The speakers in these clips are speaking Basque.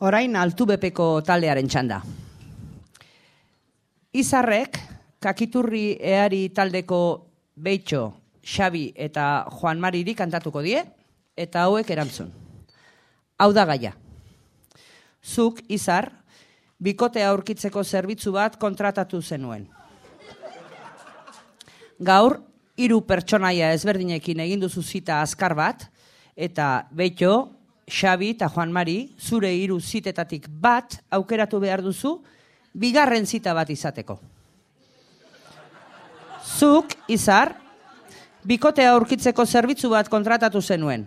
Orain altu bepeko taldearen txanda. Izarrek, kakiturri eari taldeko Beitxo, Xabi eta Juan Mariri kantatuko die, eta hauek erantzun. Hau da gaia. Zuk, Izar, bikotea aurkitzeko zerbitzu bat kontratatu zenuen. Gaur, hiru pertsonaia ezberdinekin egin duzu zita azkar bat, eta Beitxo, Xabi eta Juan Mari, zure hiru zitetatik bat aukeratu behar duzu, bigarren zita bat izateko. Zuk, Izar, bikotea aurkitzeko zerbitzu bat kontratatu zenuen.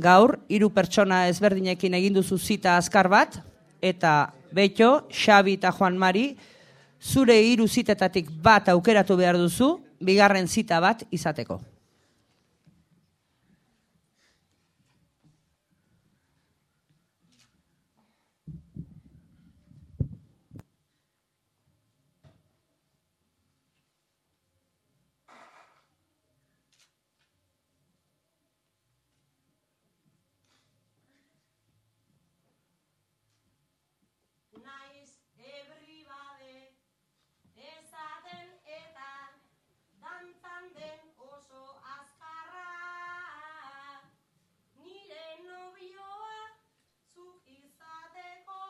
Gaur, hiru pertsona ezberdinekin egin duzu zita azkar bat, eta Beitxo, Xabi eta Juan Mari, zure hiru zitetatik bat aukeratu behar duzu, bigarren zita bat izateko. Naiz everybody esaten eta dantzan den oso azkarra nire nobioa zuk izateko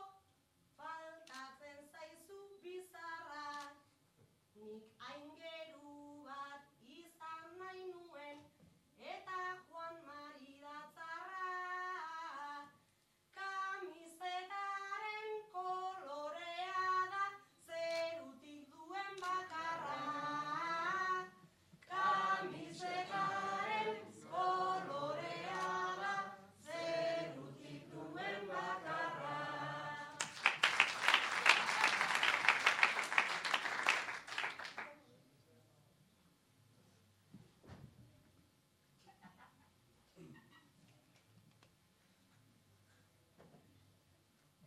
faltatzen zaizu bizarra nik aingeru bat izan nahi nuen eta Juan Mari datzarra Kamisetaren kolorea da zerutik duen bakarra. Kamisetaren kolorea da zerutik duen bakarra.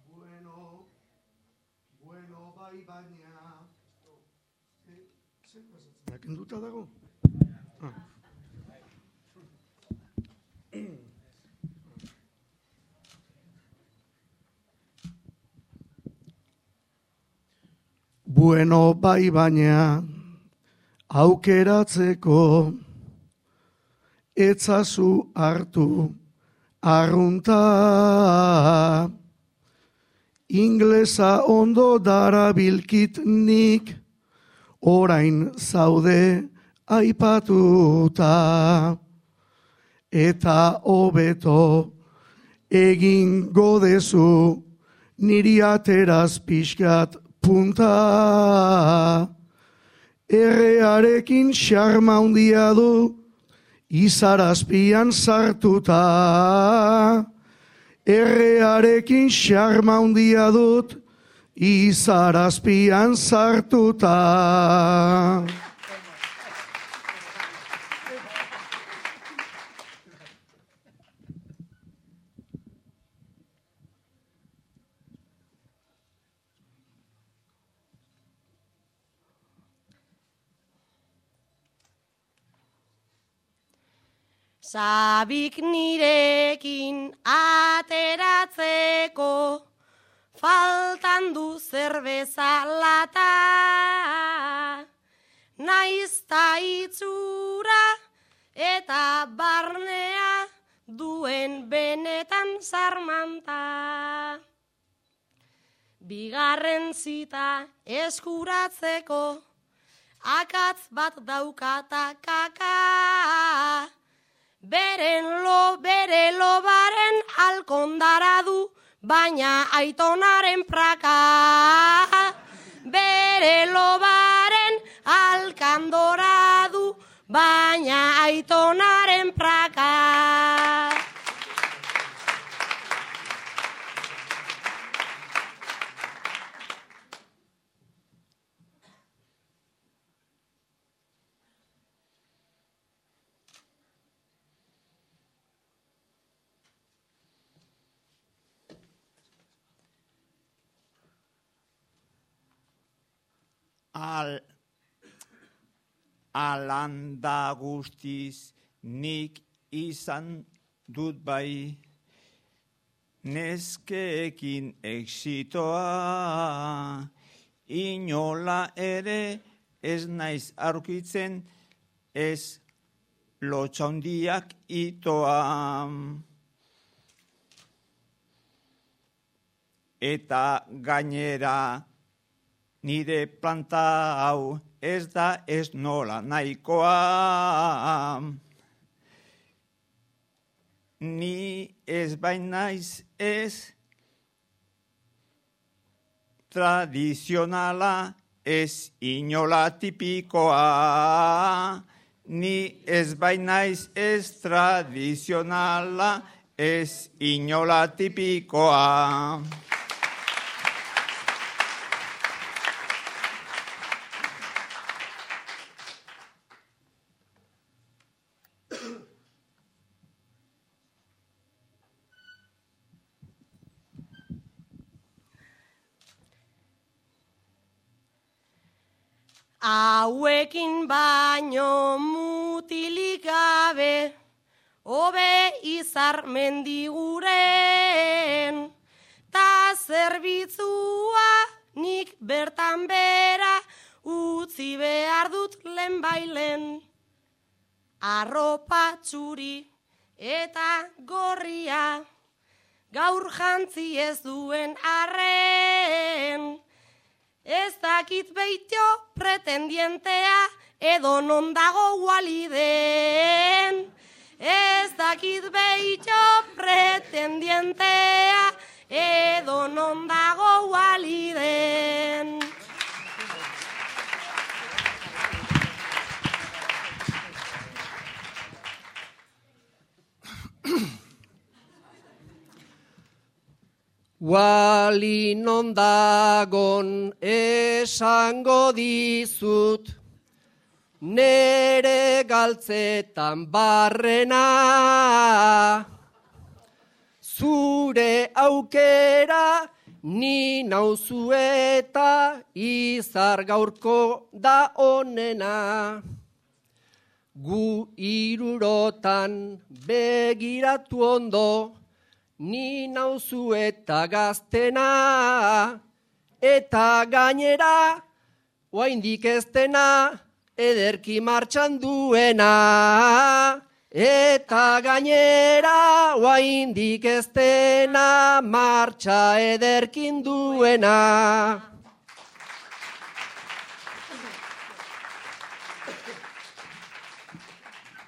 Bueno, bueno, bai baina... Zer pasatzen kenduta dago? Ah. Bueno, bai baina, aukeratzeko, etzazu hartu, arrunta, inglesa ondo darabilkit nik, orain zaude aipatuta, eta hobeto egin godezu niri ateraz pixkat punta. Errearekin xarma handia du, izarazpian sartuta. Errearekin xarma handia dut, izarazpian sartuta. Sabik nirekin ateratzeko faltan du zerbeza lata. Naiz ta itzura eta barnea duen benetan zarmanta bigarren zita eskuratzeko akatz bat daukata kaka Beren lo, bere lobaren alkondara du, baina aitonaren praka. Bere lobaren alkandora du, baina aitonaren praka. Al alanda guztiz nik izan dut bai neskeekin exitoa, inola ere ez naiz aurkitzen ez lotxaundiak itoa. Eta gainera nire planta hau ez da ez nola nahikoa. Ni ez bainaiz ez tradizionala ez inola tipikoa. Ni ez bainaiz ez tradizionala ez inola tipikoa. Hauekin baino mutilik gabe, hobe izar mendiguren, ta zerbitzua nik bertan bera utzi behar dut lehen bailen. Arropa txuri eta gorria, gaur jantzi ez duen arren, Ez dakit beitio pretendientea edo non dago waliden. Ez dakit beitio pretendientea edo non dago waliden. Wali nondagon esango dizut, nere galtzetan barrena. Zure aukera ni nauzu eta izar gaurko da onena. Gu irurotan begiratu ondo, ni nauzu eta gaztena, eta gainera, oaindik eztena, ederki martxan duena. Eta gainera, oaindik eztena, martxa ederkin duena.